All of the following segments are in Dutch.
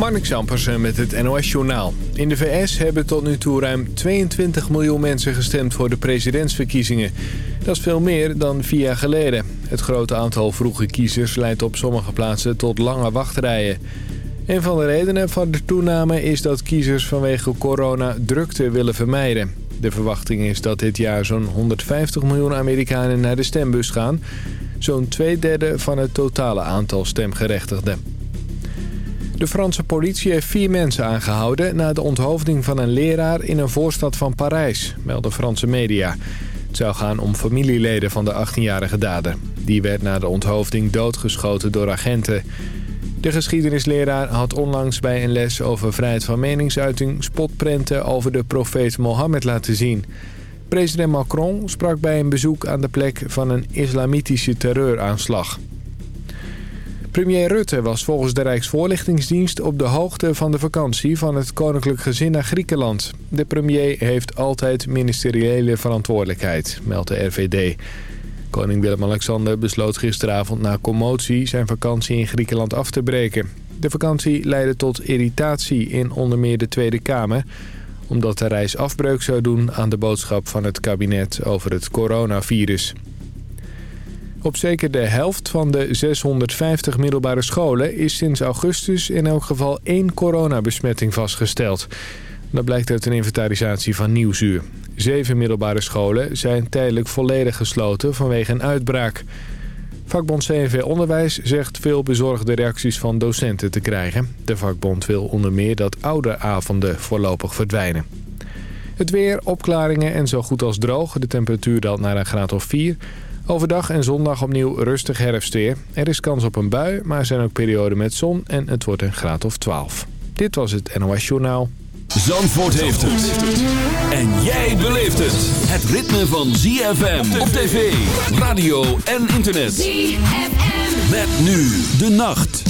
Marnik Zampersen met het NOS-journaal. In de VS hebben tot nu toe ruim 22 miljoen mensen gestemd voor de presidentsverkiezingen. Dat is veel meer dan vier jaar geleden. Het grote aantal vroege kiezers leidt op sommige plaatsen tot lange wachtrijen. Een van de redenen van de toename is dat kiezers vanwege corona drukte willen vermijden. De verwachting is dat dit jaar zo'n 150 miljoen Amerikanen naar de stembus gaan. Zo'n twee derde van het totale aantal stemgerechtigden. De Franse politie heeft vier mensen aangehouden... na de onthoofding van een leraar in een voorstad van Parijs, melden Franse media. Het zou gaan om familieleden van de 18-jarige dader. Die werd na de onthoofding doodgeschoten door agenten. De geschiedenisleraar had onlangs bij een les over vrijheid van meningsuiting... spotprenten over de profeet Mohammed laten zien. President Macron sprak bij een bezoek aan de plek van een islamitische terreuraanslag. Premier Rutte was volgens de Rijksvoorlichtingsdienst op de hoogte van de vakantie van het koninklijk gezin naar Griekenland. De premier heeft altijd ministeriële verantwoordelijkheid, meldt de RVD. Koning Willem-Alexander besloot gisteravond na commotie zijn vakantie in Griekenland af te breken. De vakantie leidde tot irritatie in onder meer de Tweede Kamer... omdat de reis afbreuk zou doen aan de boodschap van het kabinet over het coronavirus. Op zeker de helft van de 650 middelbare scholen is sinds augustus in elk geval één coronabesmetting vastgesteld. Dat blijkt uit een inventarisatie van Nieuwsuur. Zeven middelbare scholen zijn tijdelijk volledig gesloten vanwege een uitbraak. Vakbond CNV Onderwijs zegt veel bezorgde reacties van docenten te krijgen. De vakbond wil onder meer dat ouderavonden voorlopig verdwijnen. Het weer, opklaringen en zo goed als droog. De temperatuur daalt naar een graad of 4. Overdag en zondag opnieuw rustig herfstweer. Er is kans op een bui, maar er zijn ook perioden met zon en het wordt een graad of 12. Dit was het NOS Journaal. Zandvoort heeft het. En jij beleeft het. Het ritme van ZFM op tv, radio en internet. ZFM. Met nu de nacht.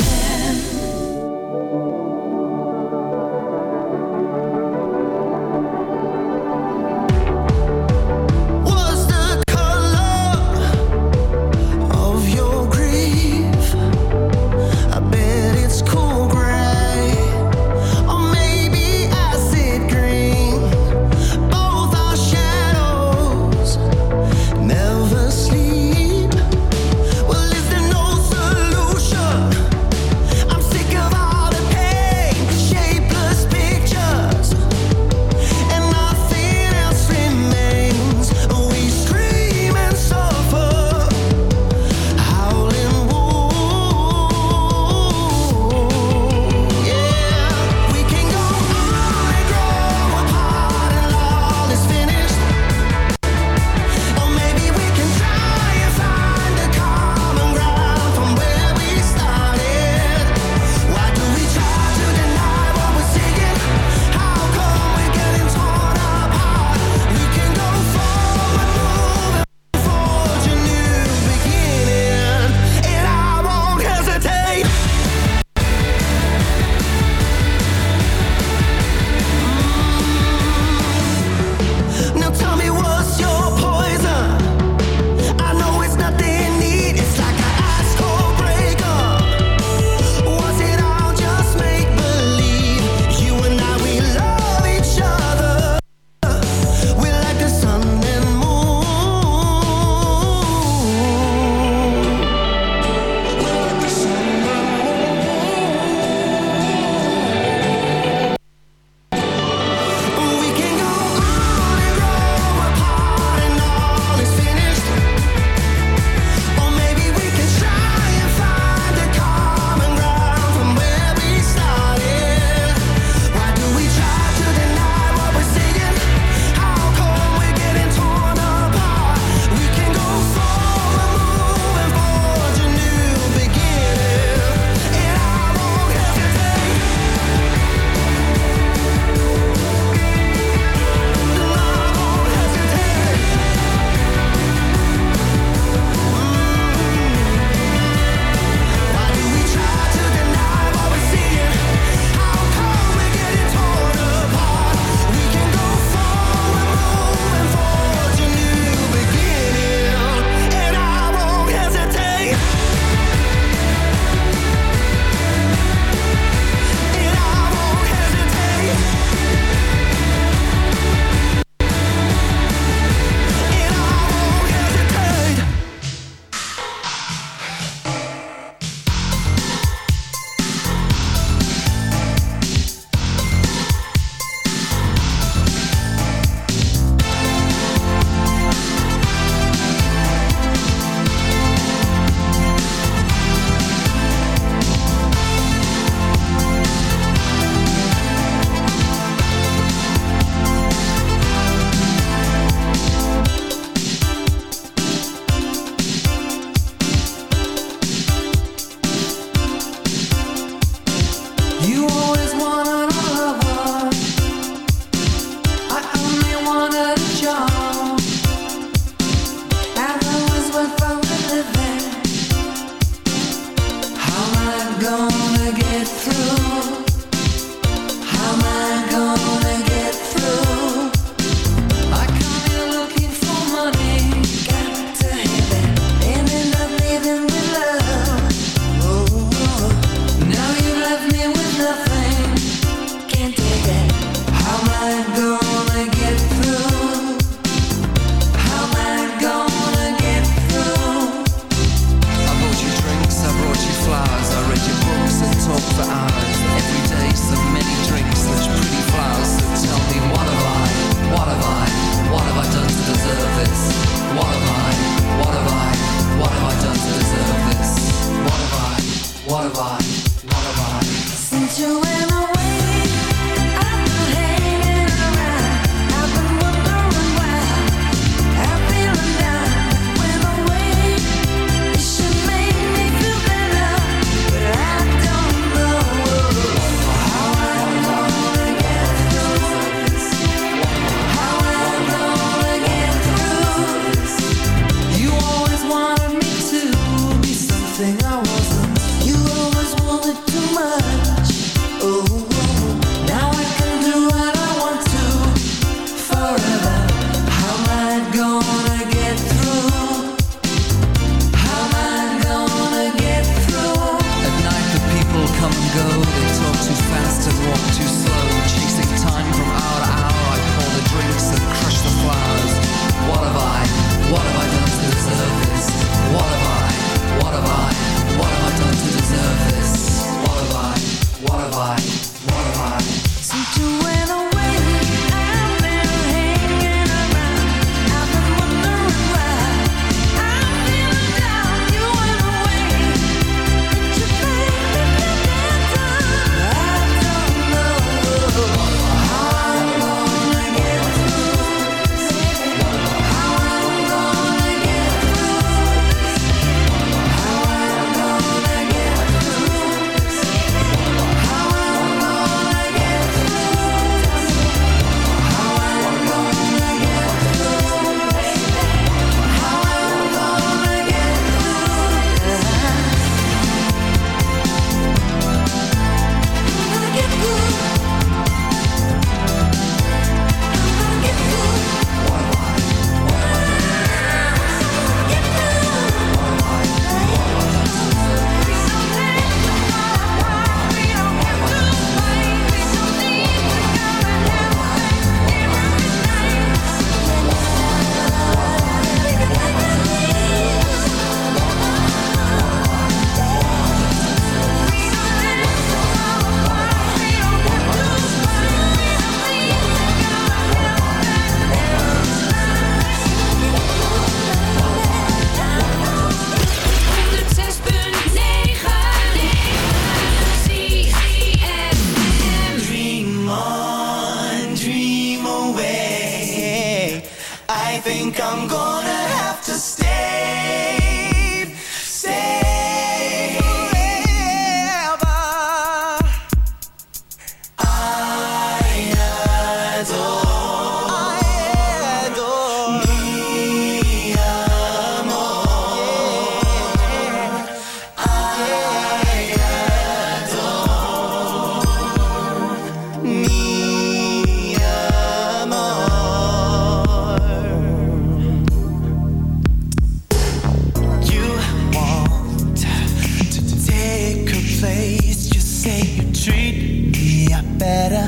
treat me better,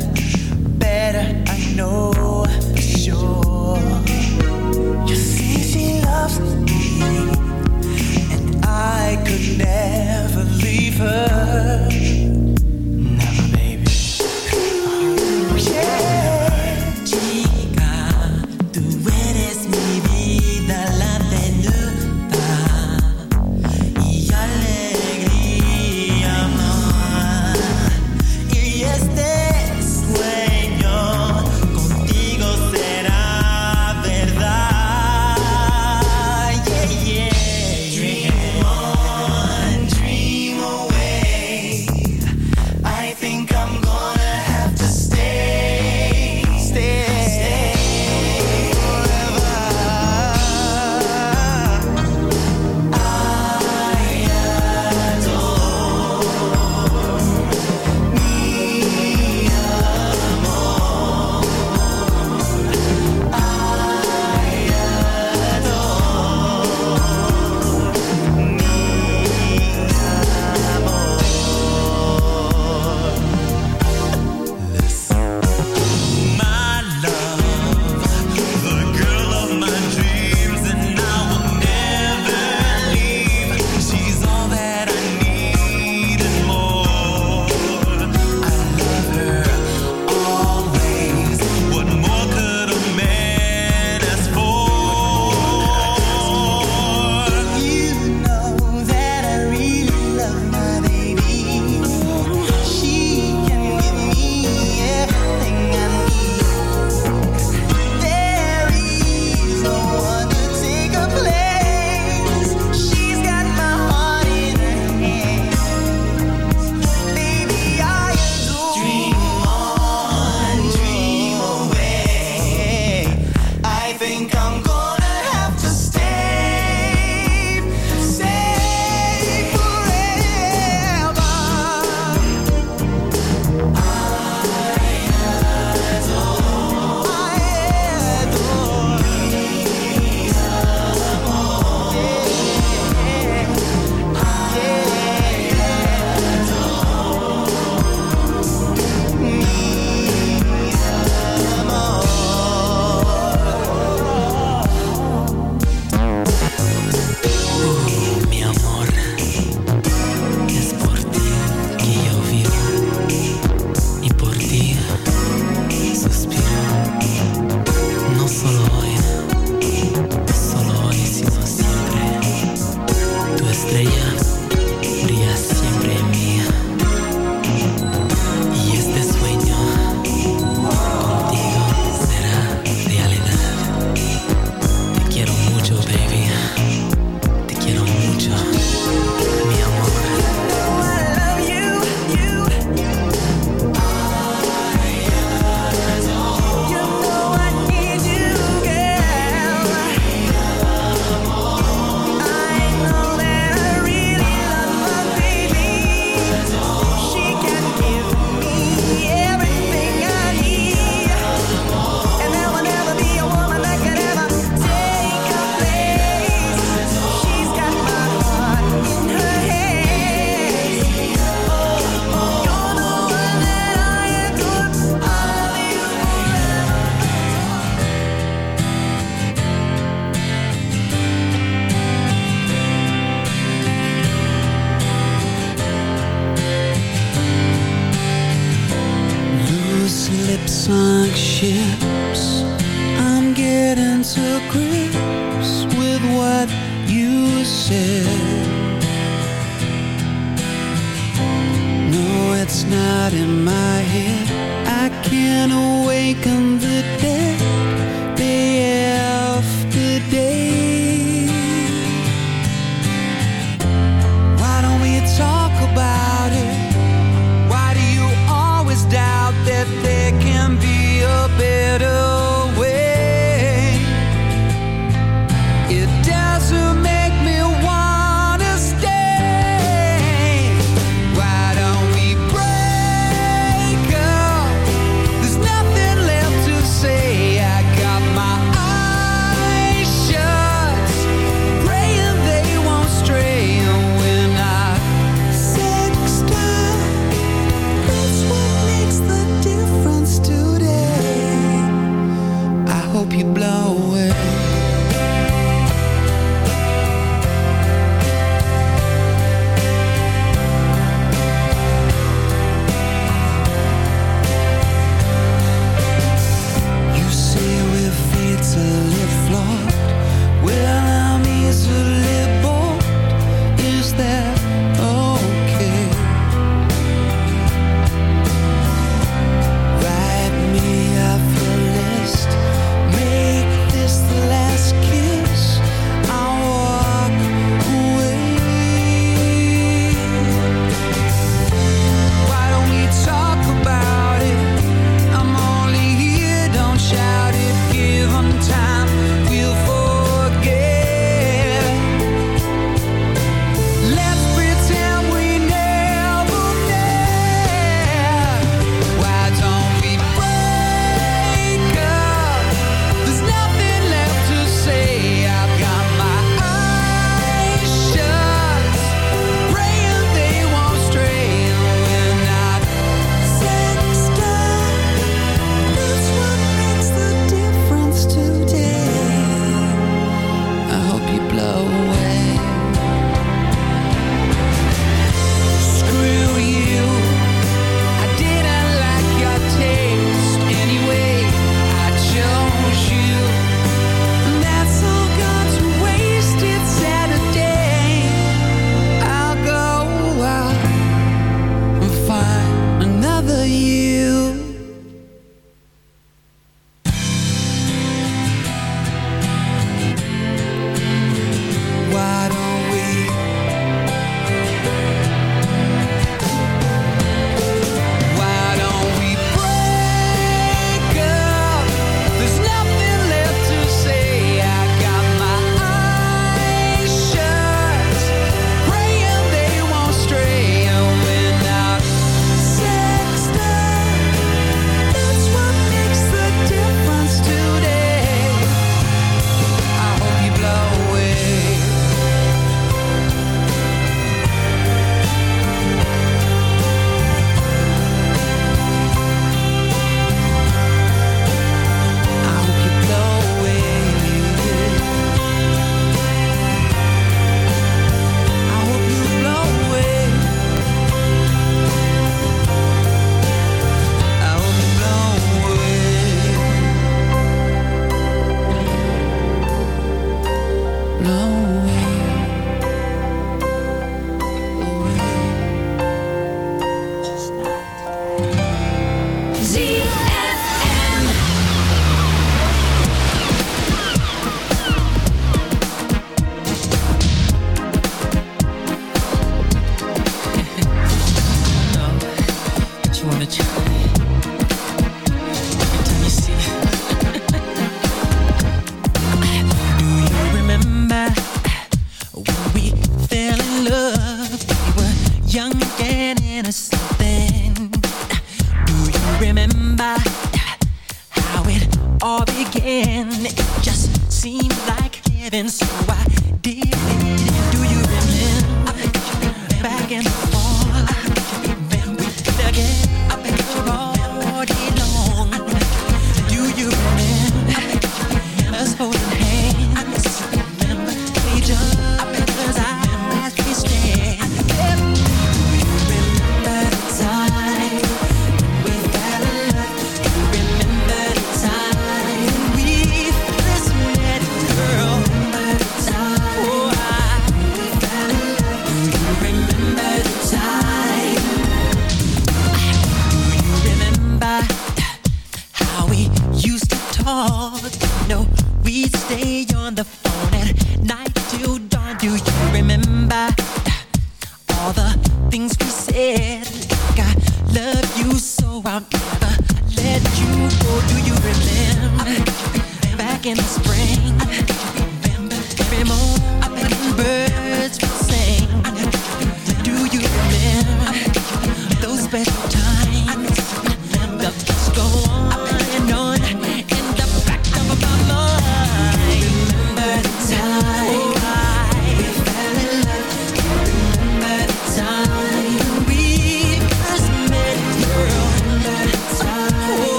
better, I know for sure. You see, she loves me, and I could never leave her.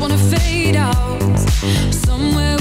wanna fade out. Somewhere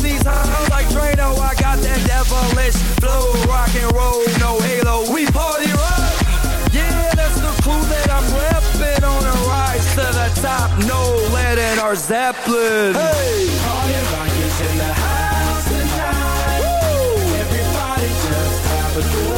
these halls like Drano. I got that devilish flow, rock and roll, no halo. We party rock. Yeah, that's the clue that I'm repping on a rise to the top. No lead in our Zeppelin. Hey, party rock is in the house tonight. Woo! Everybody just have a good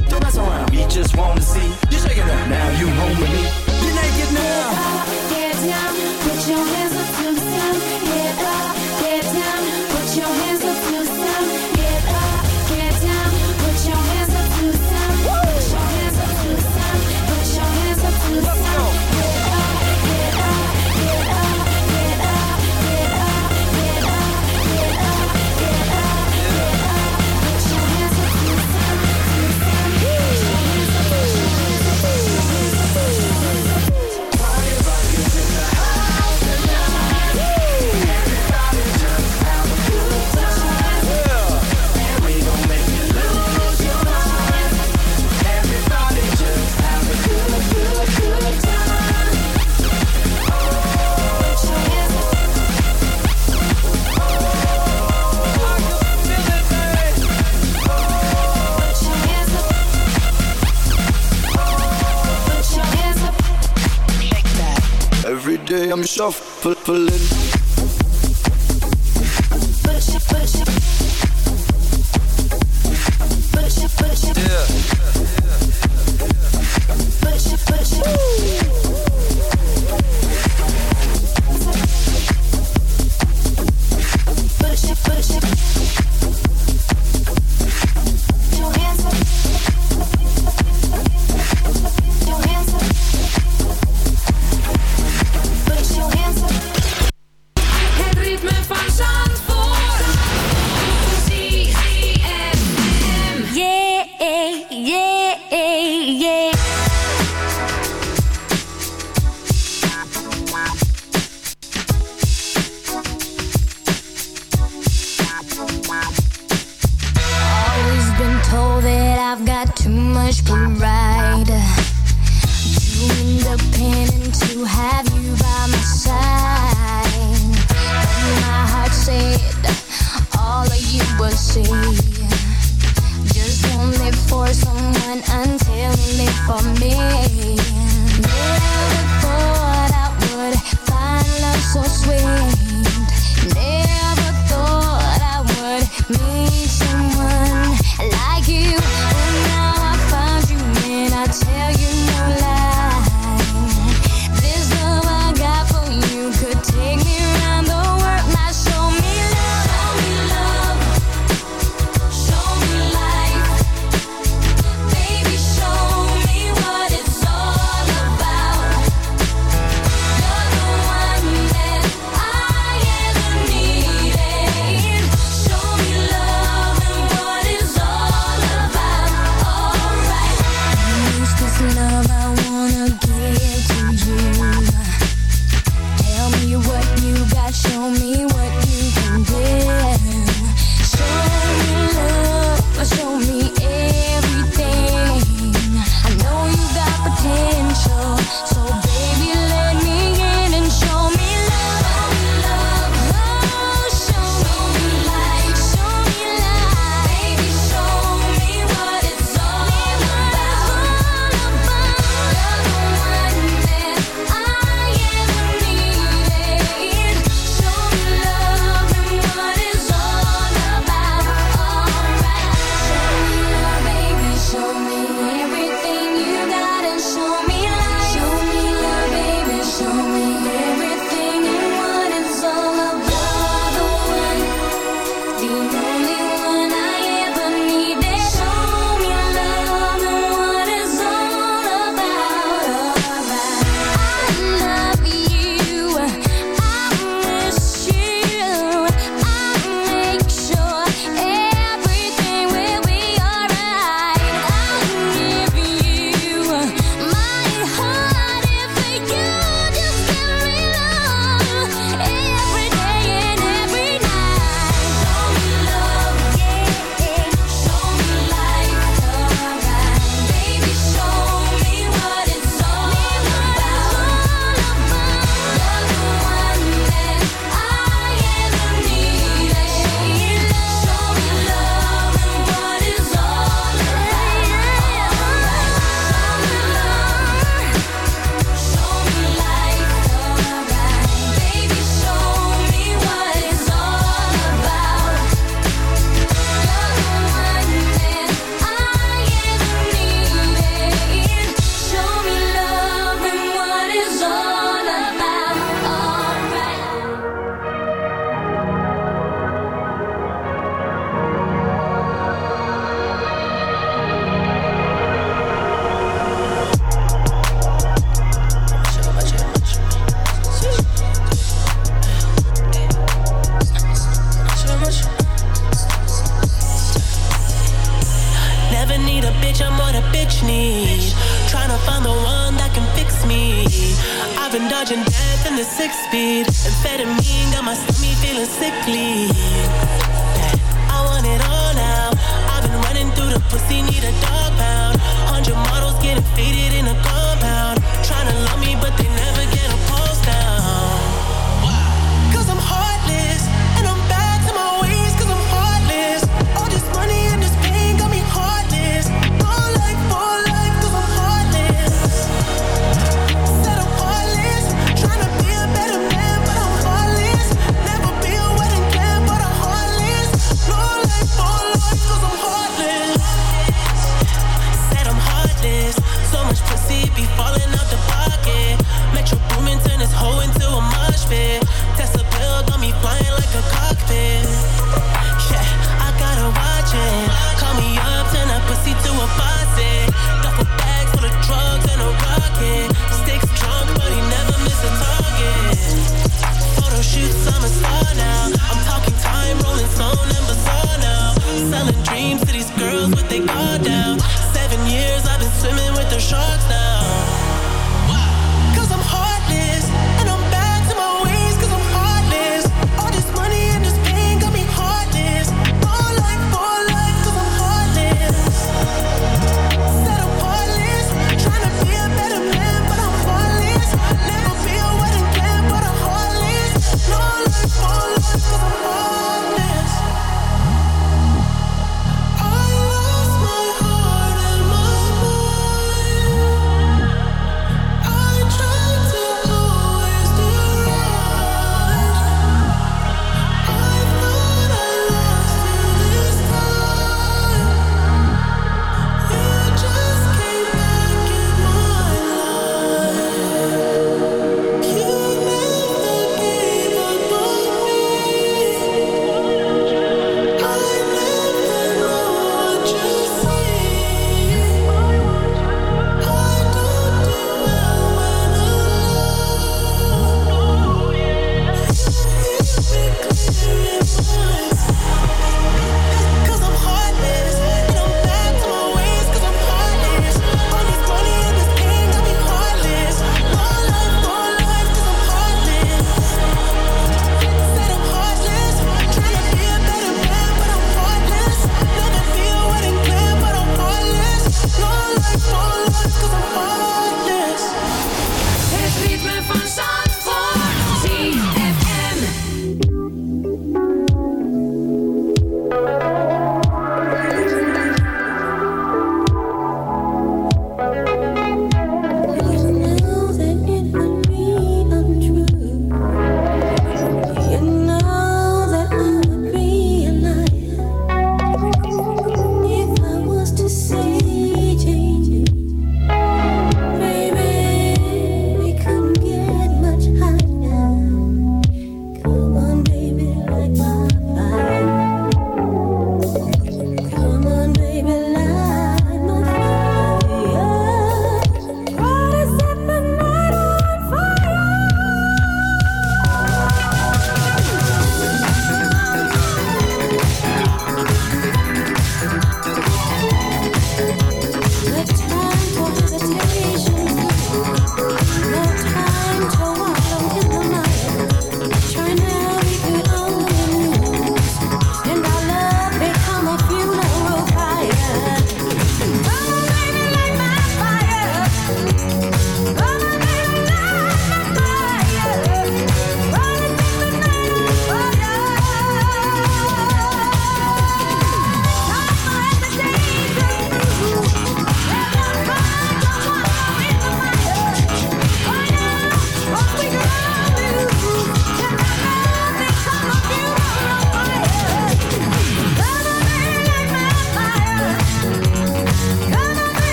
mess around. We just want to see you shaking that. Now you home with me. You're naked now. Up, get down, put your hands I'm shuffling.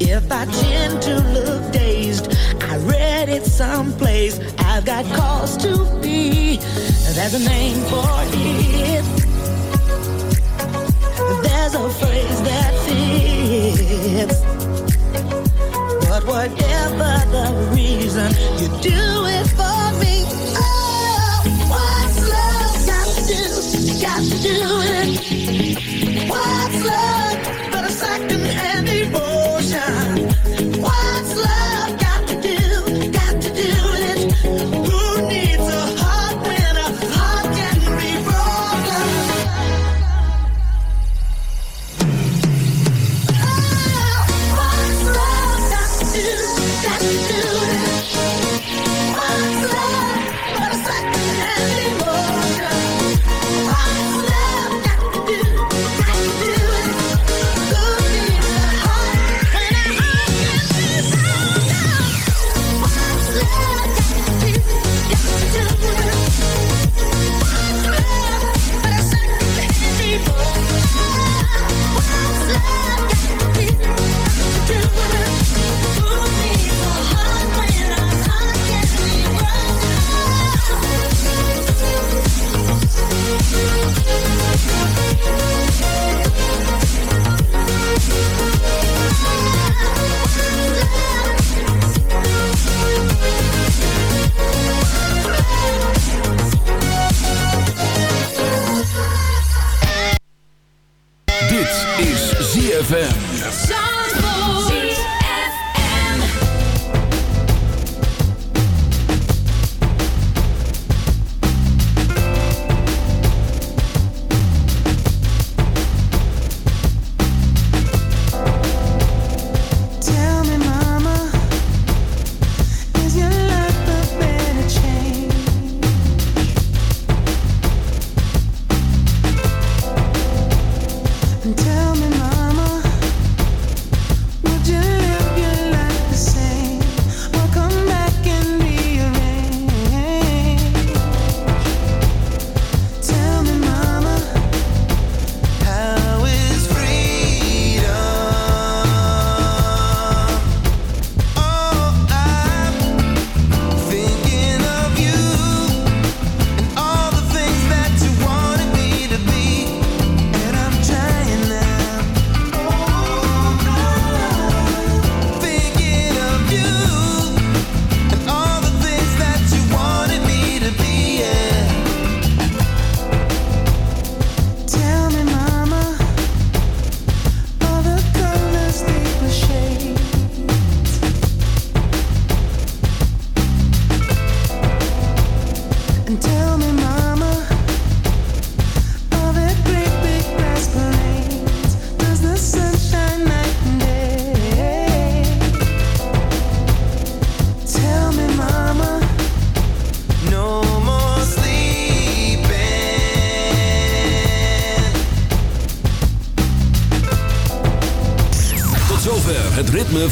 If I tend to look dazed, I read it someplace. I've got cause to be. There's a name for it. There's a phrase that fits. But whatever the reason, you do it for me. Oh, what's love got to do? Got to do it. What's love?